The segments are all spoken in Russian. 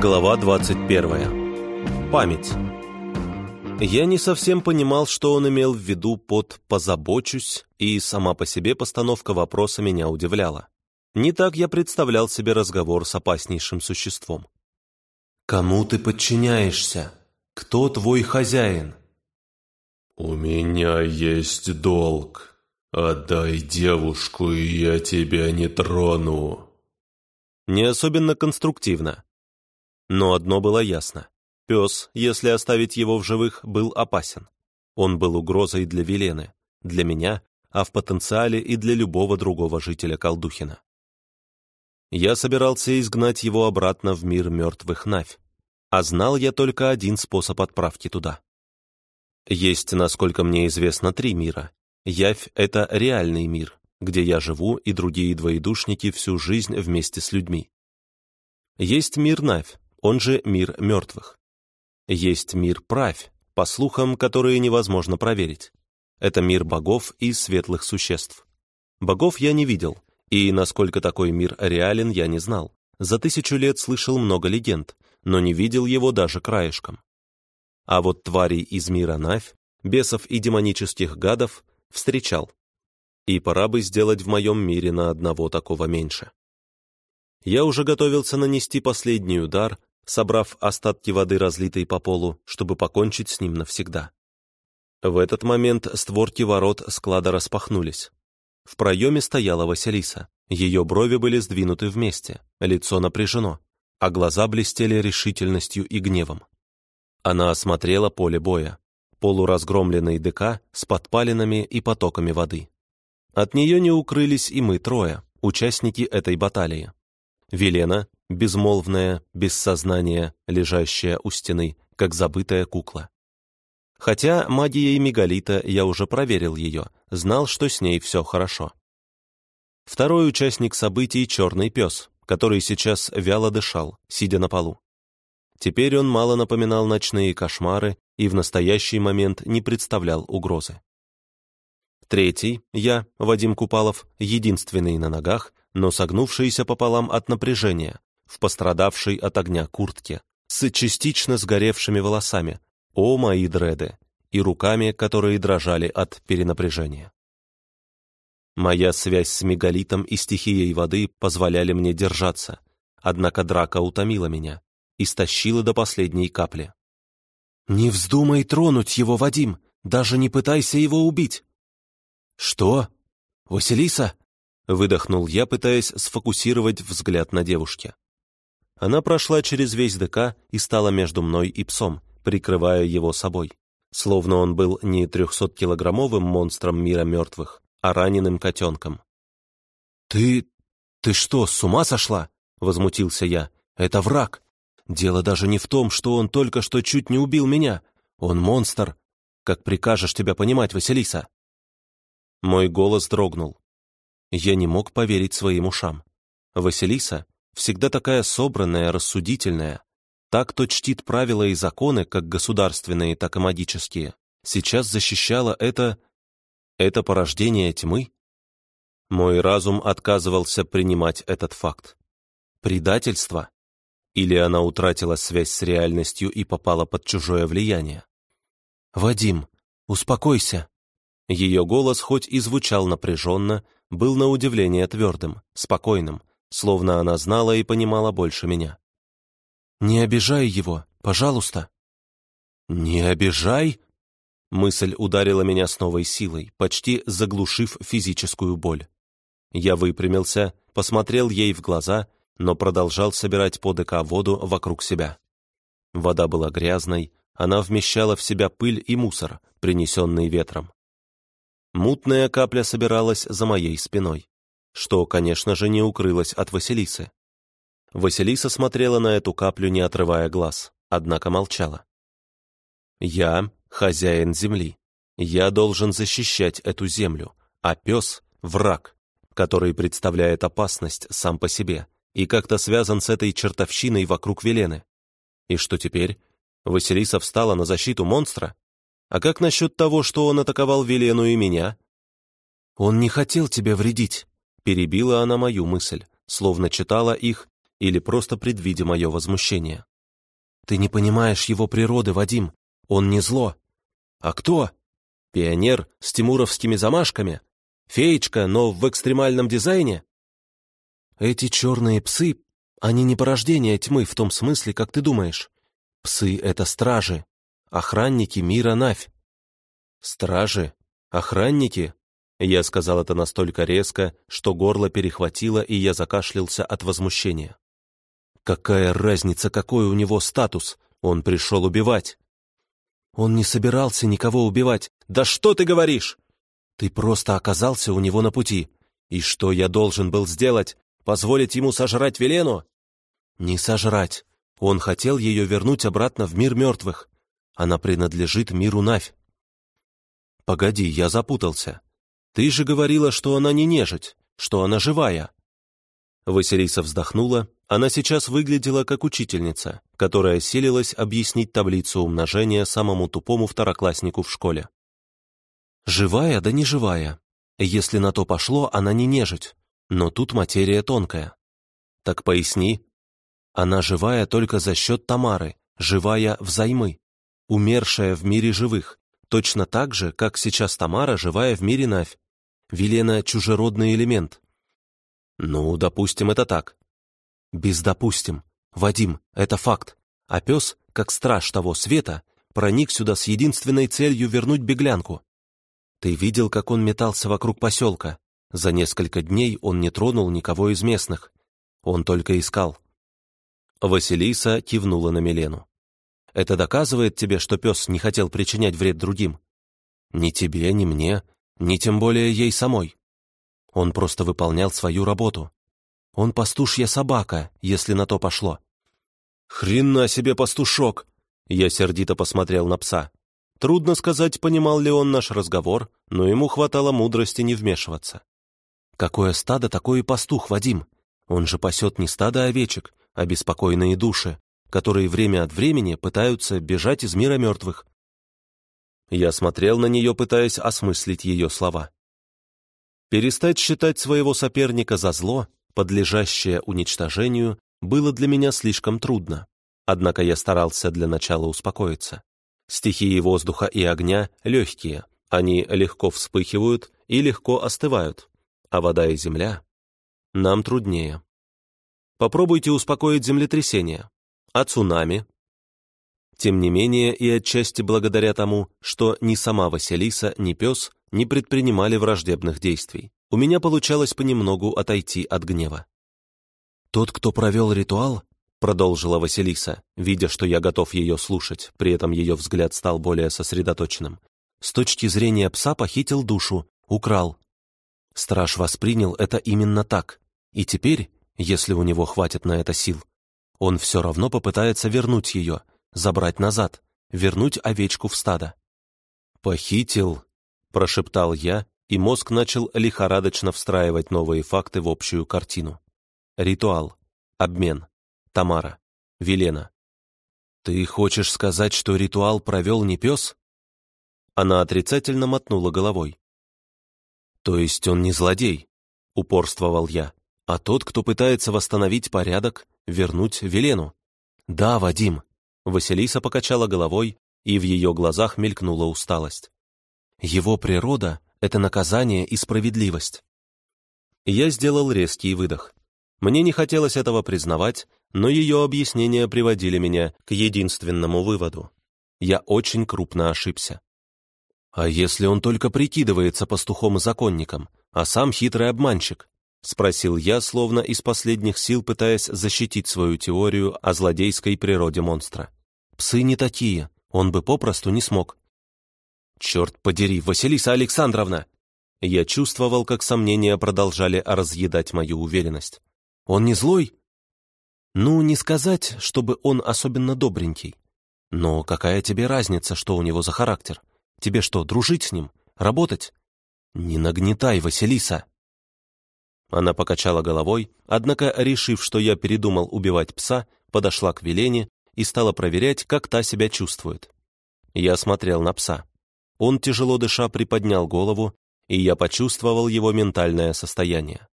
Глава 21. Память. Я не совсем понимал, что он имел в виду под «позабочусь», и сама по себе постановка вопроса меня удивляла. Не так я представлял себе разговор с опаснейшим существом. «Кому ты подчиняешься? Кто твой хозяин?» «У меня есть долг. Отдай девушку, и я тебя не трону». Не особенно конструктивно. Но одно было ясно. Пес, если оставить его в живых, был опасен. Он был угрозой для Велены, для меня, а в потенциале и для любого другого жителя Колдухина. Я собирался изгнать его обратно в мир мертвых Навь, а знал я только один способ отправки туда. Есть, насколько мне известно, три мира. Явь — это реальный мир, где я живу и другие двоедушники всю жизнь вместе с людьми. Есть мир Навь, он же мир мертвых. Есть мир правь, по слухам, которые невозможно проверить. Это мир богов и светлых существ. Богов я не видел, и насколько такой мир реален, я не знал. За тысячу лет слышал много легенд, но не видел его даже краешком. А вот тварей из мира Навь, бесов и демонических гадов встречал. И пора бы сделать в моем мире на одного такого меньше. Я уже готовился нанести последний удар, собрав остатки воды, разлитой по полу, чтобы покончить с ним навсегда. В этот момент створки ворот склада распахнулись. В проеме стояла Василиса. Ее брови были сдвинуты вместе, лицо напряжено, а глаза блестели решительностью и гневом. Она осмотрела поле боя, полуразгромленный ДК с подпалинами и потоками воды. От нее не укрылись и мы трое, участники этой баталии. Велена, безмолвная, без сознания, лежащая у стены, как забытая кукла. Хотя магией мегалита я уже проверил ее, знал, что с ней все хорошо. Второй участник событий — черный пес, который сейчас вяло дышал, сидя на полу. Теперь он мало напоминал ночные кошмары и в настоящий момент не представлял угрозы. Третий, я, Вадим Купалов, единственный на ногах, но согнувшийся пополам от напряжения, в пострадавшей от огня куртке, с частично сгоревшими волосами, о мои дреды, и руками, которые дрожали от перенапряжения. Моя связь с мегалитом и стихией воды позволяли мне держаться, однако драка утомила меня, истощила до последней капли. «Не вздумай тронуть его, Вадим! Даже не пытайся его убить!» «Что? Василиса?» Выдохнул я, пытаясь сфокусировать взгляд на девушке. Она прошла через весь ДК и стала между мной и псом, прикрывая его собой. Словно он был не трехсоткилограммовым монстром мира мертвых, а раненым котенком. «Ты... ты что, с ума сошла?» — возмутился я. «Это враг. Дело даже не в том, что он только что чуть не убил меня. Он монстр. Как прикажешь тебя понимать, Василиса?» Мой голос дрогнул. Я не мог поверить своим ушам. Василиса, всегда такая собранная, рассудительная, так, кто чтит правила и законы, как государственные, так и магические, сейчас защищала это... это порождение тьмы? Мой разум отказывался принимать этот факт. Предательство? Или она утратила связь с реальностью и попала под чужое влияние? «Вадим, успокойся!» Ее голос, хоть и звучал напряженно, был на удивление твердым, спокойным, словно она знала и понимала больше меня. «Не обижай его, пожалуйста». «Не обижай?» Мысль ударила меня с новой силой, почти заглушив физическую боль. Я выпрямился, посмотрел ей в глаза, но продолжал собирать по ДК воду вокруг себя. Вода была грязной, она вмещала в себя пыль и мусор, принесенный ветром. Мутная капля собиралась за моей спиной, что, конечно же, не укрылось от Василисы. Василиса смотрела на эту каплю, не отрывая глаз, однако молчала. «Я — хозяин земли. Я должен защищать эту землю, а пес — враг, который представляет опасность сам по себе и как-то связан с этой чертовщиной вокруг Велены. И что теперь? Василиса встала на защиту монстра? А как насчет того, что он атаковал Велену и меня? Он не хотел тебе вредить, перебила она мою мысль, словно читала их или просто предвидя мое возмущение. Ты не понимаешь его природы, Вадим. Он не зло. А кто? Пионер с тимуровскими замашками? Феечка, но в экстремальном дизайне? Эти черные псы, они не порождение тьмы в том смысле, как ты думаешь. Псы — это стражи, охранники мира Навь. Стражи? Охранники? Я сказал это настолько резко, что горло перехватило, и я закашлялся от возмущения. Какая разница, какой у него статус? Он пришел убивать. Он не собирался никого убивать. Да что ты говоришь? Ты просто оказался у него на пути. И что я должен был сделать? Позволить ему сожрать Велену? Не сожрать. Он хотел ее вернуть обратно в мир мертвых. Она принадлежит миру Навь. Погоди, я запутался. Ты же говорила, что она не нежить, что она живая. Василиса вздохнула. Она сейчас выглядела как учительница, которая селилась объяснить таблицу умножения самому тупому второкласснику в школе. Живая да не живая. Если на то пошло, она не нежить. Но тут материя тонкая. Так поясни. Она живая только за счет Тамары, живая взаймы, умершая в мире живых, точно так же, как сейчас Тамара живая в мире Навь. Велена — чужеродный элемент. Ну, допустим, это так. Без допустим. Вадим, это факт. А пес, как страж того света, проник сюда с единственной целью вернуть беглянку. Ты видел, как он метался вокруг поселка? За несколько дней он не тронул никого из местных. Он только искал. Василиса кивнула на Милену. «Это доказывает тебе, что пес не хотел причинять вред другим? Ни тебе, ни мне, ни тем более ей самой. Он просто выполнял свою работу. Он пастушья собака, если на то пошло». «Хрена себе пастушок!» Я сердито посмотрел на пса. Трудно сказать, понимал ли он наш разговор, но ему хватало мудрости не вмешиваться. «Какое стадо, такой и пастух, Вадим. Он же пасет не стадо овечек, а беспокойные души, которые время от времени пытаются бежать из мира мертвых». Я смотрел на нее, пытаясь осмыслить ее слова. Перестать считать своего соперника за зло, подлежащее уничтожению, было для меня слишком трудно. Однако я старался для начала успокоиться. Стихии воздуха и огня легкие, они легко вспыхивают и легко остывают, а вода и земля нам труднее. Попробуйте успокоить землетрясение, а цунами. Тем не менее, и отчасти благодаря тому, что ни сама Василиса, ни пес не предпринимали враждебных действий, у меня получалось понемногу отойти от гнева. Тот, кто провел ритуал, продолжила Василиса, видя, что я готов ее слушать, при этом ее взгляд стал более сосредоточенным. С точки зрения пса похитил душу, украл. Страж воспринял это именно так, и теперь, если у него хватит на это сил, он все равно попытается вернуть ее, забрать назад, вернуть овечку в стадо. «Похитил», — прошептал я, и мозг начал лихорадочно встраивать новые факты в общую картину. Ритуал. Обмен. Тамара. Велена. «Ты хочешь сказать, что ритуал провел не пес?» Она отрицательно мотнула головой. «То есть он не злодей?» — упорствовал я. «А тот, кто пытается восстановить порядок, вернуть Велену?» «Да, Вадим». Василиса покачала головой, и в ее глазах мелькнула усталость. «Его природа — это наказание и справедливость». Я сделал резкий выдох. Мне не хотелось этого признавать, но ее объяснения приводили меня к единственному выводу. Я очень крупно ошибся. «А если он только прикидывается пастухом и законником, а сам хитрый обманщик?» — спросил я, словно из последних сил пытаясь защитить свою теорию о злодейской природе монстра. «Псы не такие, он бы попросту не смог». «Черт подери, Василиса Александровна!» Я чувствовал, как сомнения продолжали разъедать мою уверенность. «Он не злой?» Ну, не сказать, чтобы он особенно добренький. Но какая тебе разница, что у него за характер? Тебе что, дружить с ним? Работать? Не нагнетай, Василиса!» Она покачала головой, однако, решив, что я передумал убивать пса, подошла к Велене и стала проверять, как та себя чувствует. Я смотрел на пса. Он, тяжело дыша, приподнял голову, и я почувствовал его ментальное состояние.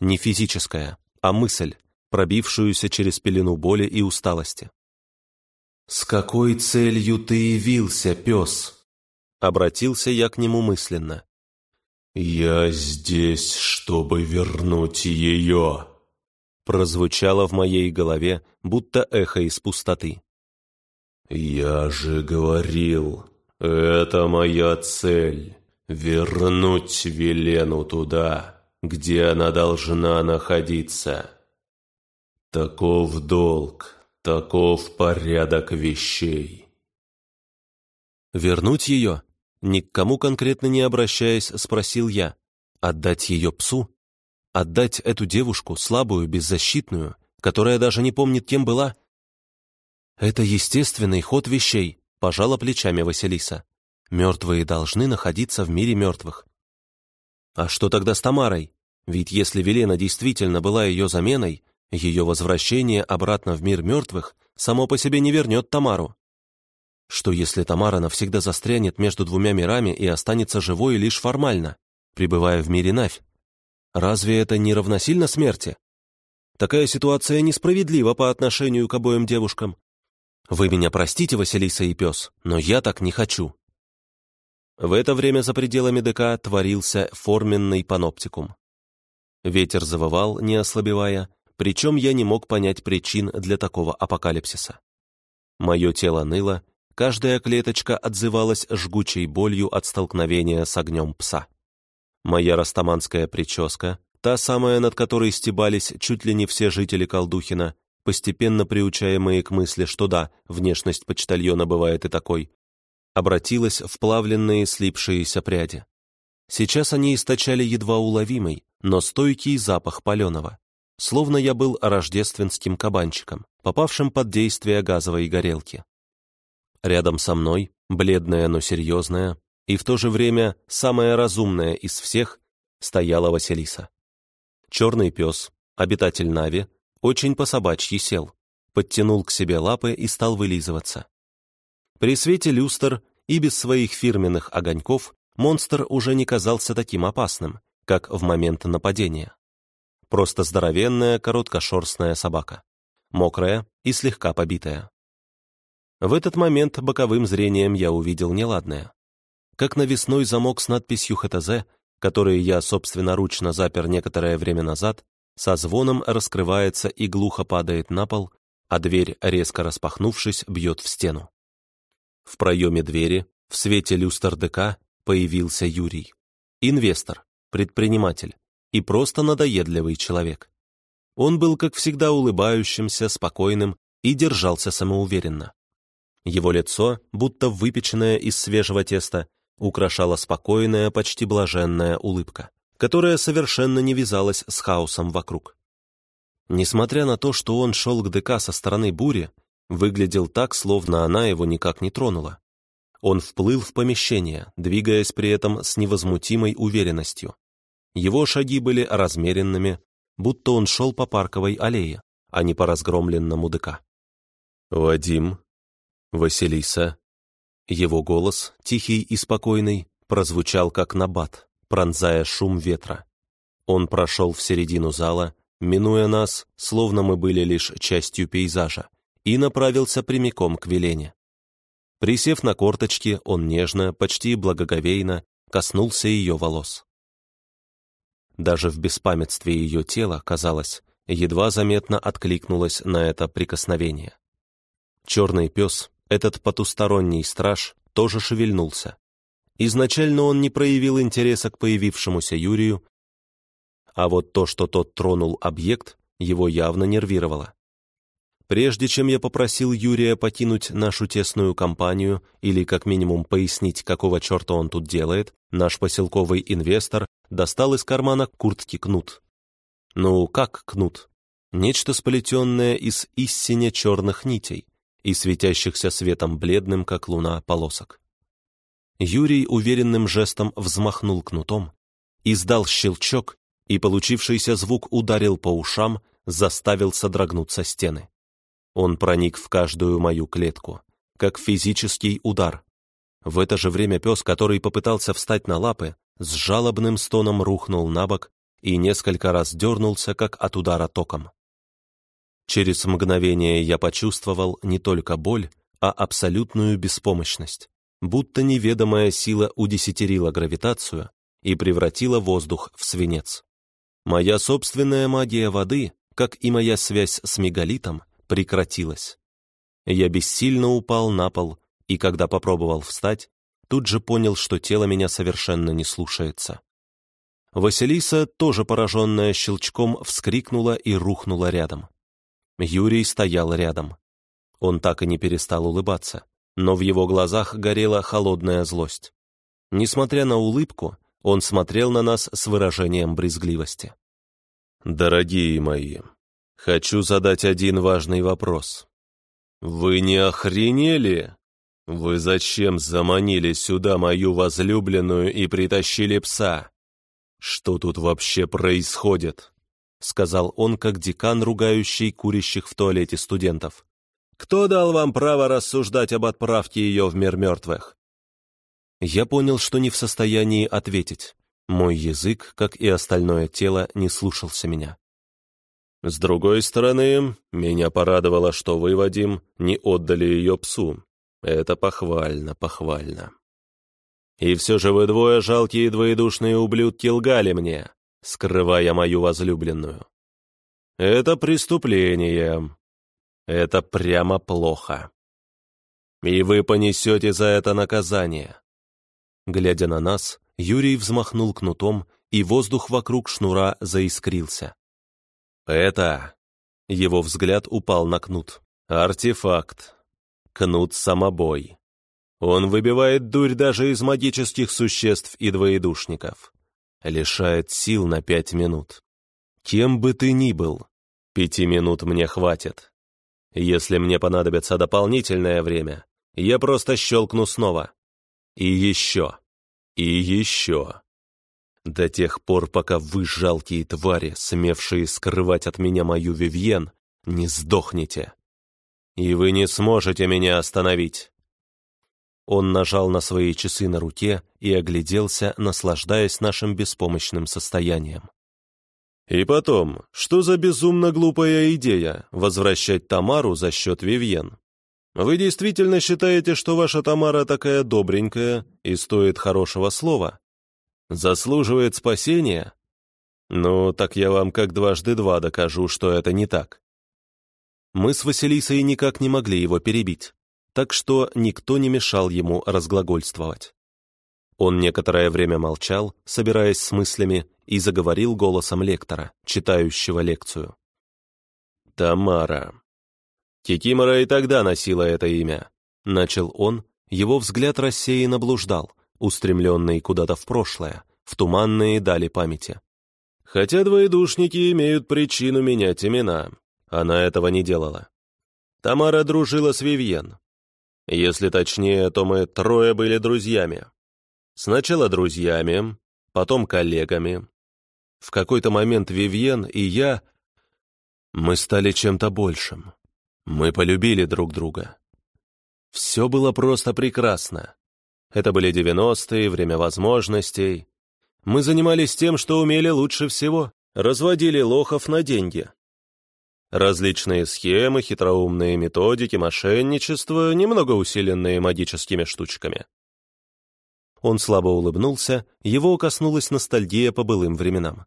Не физическое, а мысль, пробившуюся через пелену боли и усталости. «С какой целью ты явился, пес?» Обратился я к нему мысленно. «Я здесь, чтобы вернуть ее», прозвучало в моей голове, будто эхо из пустоты. «Я же говорил, это моя цель — вернуть Велену туда, где она должна находиться. Таков долг, таков порядок вещей». «Вернуть ее?» Ни к кому конкретно не обращаясь, спросил я. «Отдать ее псу?» Отдать эту девушку, слабую, беззащитную, которая даже не помнит, кем была? Это естественный ход вещей, пожала плечами Василиса. Мертвые должны находиться в мире мертвых. А что тогда с Тамарой? Ведь если Велена действительно была ее заменой, ее возвращение обратно в мир мертвых само по себе не вернет Тамару. Что если Тамара навсегда застрянет между двумя мирами и останется живой лишь формально, пребывая в мире Навь? Разве это не равносильно смерти? Такая ситуация несправедлива по отношению к обоим девушкам. Вы меня простите, Василиса и пес, но я так не хочу. В это время за пределами ДК творился форменный паноптикум. Ветер завывал, не ослабевая, причем я не мог понять причин для такого апокалипсиса. Мое тело ныло, каждая клеточка отзывалась жгучей болью от столкновения с огнем пса. Моя растаманская прическа, та самая, над которой стебались чуть ли не все жители Колдухина, постепенно приучаемые к мысли, что да, внешность почтальона бывает и такой, обратилась в плавленные слипшиеся пряди. Сейчас они источали едва уловимый, но стойкий запах паленого, словно я был рождественским кабанчиком, попавшим под действие газовой горелки. Рядом со мной, бледная, но серьезная, и в то же время самая разумная из всех стояла Василиса. Черный пес, обитатель Нави, очень по-собачьи сел, подтянул к себе лапы и стал вылизываться. При свете люстр и без своих фирменных огоньков монстр уже не казался таким опасным, как в момент нападения. Просто здоровенная, короткошерстная собака, мокрая и слегка побитая. В этот момент боковым зрением я увидел неладное как навесной замок с надписью ХТЗ, который я собственноручно запер некоторое время назад, со звоном раскрывается и глухо падает на пол, а дверь, резко распахнувшись, бьет в стену. В проеме двери, в свете люстр ДК, появился Юрий. Инвестор, предприниматель и просто надоедливый человек. Он был, как всегда, улыбающимся, спокойным и держался самоуверенно. Его лицо, будто выпеченное из свежего теста, украшала спокойная, почти блаженная улыбка, которая совершенно не вязалась с хаосом вокруг. Несмотря на то, что он шел к ДК со стороны бури, выглядел так, словно она его никак не тронула. Он вплыл в помещение, двигаясь при этом с невозмутимой уверенностью. Его шаги были размеренными, будто он шел по парковой аллее, а не по разгромленному ДК. «Вадим, Василиса, его голос, тихий и спокойный, прозвучал как набат, пронзая шум ветра. Он прошел в середину зала, минуя нас, словно мы были лишь частью пейзажа, и направился прямиком к Велене. Присев на корточки, он нежно, почти благоговейно коснулся ее волос. Даже в беспамятстве ее тела, казалось, едва заметно откликнулось на это прикосновение. Черный пес, этот потусторонний страж тоже шевельнулся. Изначально он не проявил интереса к появившемуся Юрию, а вот то, что тот тронул объект, его явно нервировало. Прежде чем я попросил Юрия покинуть нашу тесную компанию или как минимум пояснить, какого черта он тут делает, наш поселковый инвестор достал из кармана куртки кнут. Ну, как кнут? Нечто сплетенное из истине черных нитей и светящихся светом бледным, как луна, полосок. Юрий уверенным жестом взмахнул кнутом, издал щелчок, и получившийся звук ударил по ушам, заставил содрогнуться стены. Он проник в каждую мою клетку, как физический удар. В это же время пес, который попытался встать на лапы, с жалобным стоном рухнул на бок и несколько раз дернулся, как от удара током. Через мгновение я почувствовал не только боль, а абсолютную беспомощность, будто неведомая сила удесятерила гравитацию и превратила воздух в свинец. Моя собственная магия воды, как и моя связь с мегалитом, прекратилась. Я бессильно упал на пол, и когда попробовал встать, тут же понял, что тело меня совершенно не слушается. Василиса, тоже пораженная щелчком, вскрикнула и рухнула рядом. Юрий стоял рядом. Он так и не перестал улыбаться, но в его глазах горела холодная злость. Несмотря на улыбку, он смотрел на нас с выражением брезгливости. «Дорогие мои, хочу задать один важный вопрос. Вы не охренели? Вы зачем заманили сюда мою возлюбленную и притащили пса? Что тут вообще происходит?» Сказал он, как декан, ругающий курящих в туалете студентов. «Кто дал вам право рассуждать об отправке ее в мир мертвых?» Я понял, что не в состоянии ответить. Мой язык, как и остальное тело, не слушался меня. С другой стороны, меня порадовало, что вы, Вадим, не отдали ее псу. Это похвально, похвально. И все же вы двое жалкие двоедушные ублюдки лгали мне, скрывая мою возлюбленную. Это преступление. Это прямо плохо. И вы понесете за это наказание. Глядя на нас, Юрий взмахнул кнутом, и воздух вокруг шнура заискрился. «Это...» Его взгляд упал на кнут. «Артефакт. Кнут-самобой. Он выбивает дурь даже из магических существ и двоедушников. Лишает сил на пять минут. Кем бы ты ни был, пяти минут мне хватит. Если мне понадобится дополнительное время, я просто щелкну снова. И еще. И еще. До тех пор, пока вы, жалкие твари, смевшие скрывать от меня мою Вивьен, не сдохнете. И вы не сможете меня остановить. Он нажал на свои часы на руке и огляделся, наслаждаясь нашим беспомощным состоянием. «И потом, что за безумно глупая идея возвращать Тамару за счет Вивьен? Вы действительно считаете, что ваша Тамара такая добренькая и стоит хорошего слова? Заслуживает спасения? Ну, так я вам как дважды два докажу, что это не так. Мы с Василисой никак не могли его перебить, так что никто не мешал ему разглагольствовать. Он некоторое время молчал, собираясь с мыслями, и заговорил голосом лектора, читающего лекцию. «Тамара, Кикимора и тогда носила это имя. Начал он, его взгляд рассеянно блуждал, устремленный куда-то в прошлое, в туманные дали памяти. Хотя двоедушники имеют причину менять имена, она этого не делала. Тамара дружила с Вивьен. Если точнее, то мы трое были друзьями. Сначала друзьями, потом коллегами. В какой-то момент Вивьен и я... Мы стали чем-то большим. Мы полюбили друг друга. Все было просто прекрасно. Это были девяностые, время возможностей. Мы занимались тем, что умели лучше всего. Разводили лохов на деньги. Различные схемы, хитроумные методики, мошенничество, немного усиленные магическими штучками. Он слабо улыбнулся, его коснулась ностальгия по былым временам.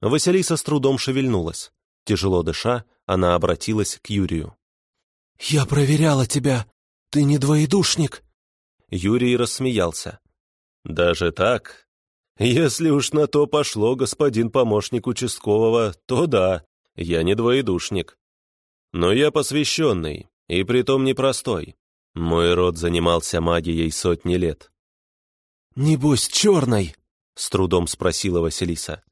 Василиса с трудом шевельнулась. Тяжело дыша, она обратилась к Юрию. «Я проверяла тебя. Ты не двоедушник». Юрий рассмеялся. «Даже так? Если уж на то пошло, господин помощник участкового, то да, я не двоедушник. Но я посвященный, и притом непростой. Мой род занимался магией сотни лет». «Небось, черной?» — с трудом спросила Василиса.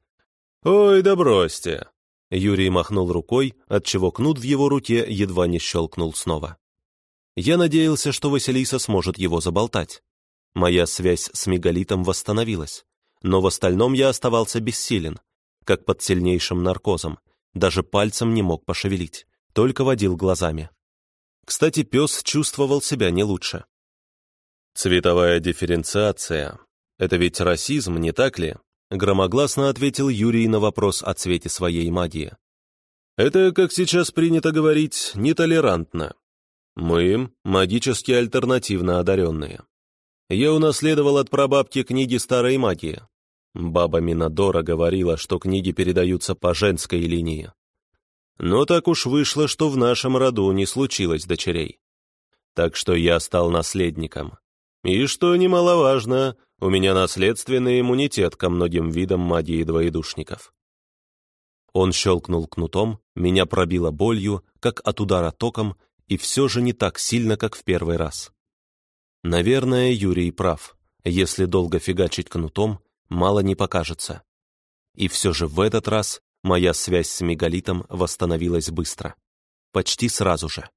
«Ой, да бросьте. Юрий махнул рукой, отчего кнут в его руке едва не щелкнул снова. Я надеялся, что Василиса сможет его заболтать. Моя связь с мегалитом восстановилась, но в остальном я оставался бессилен, как под сильнейшим наркозом, даже пальцем не мог пошевелить, только водил глазами. Кстати, пес чувствовал себя не лучше. «Цветовая дифференциация — это ведь расизм, не так ли?» Громогласно ответил Юрий на вопрос о цвете своей магии. Это, как сейчас принято говорить, нетолерантно. Мы — магически альтернативно одаренные. Я унаследовал от прабабки книги старой магии. Баба Минадора говорила, что книги передаются по женской линии. Но так уж вышло, что в нашем роду не случилось дочерей. Так что я стал наследником. И, что немаловажно, у меня наследственный иммунитет ко многим видам магии двоедушников. Он щелкнул кнутом, меня пробило болью, как от удара током, и все же не так сильно, как в первый раз. Наверное, Юрий прав. Если долго фигачить кнутом, мало не покажется. И все же в этот раз моя связь с мегалитом восстановилась быстро. Почти сразу же.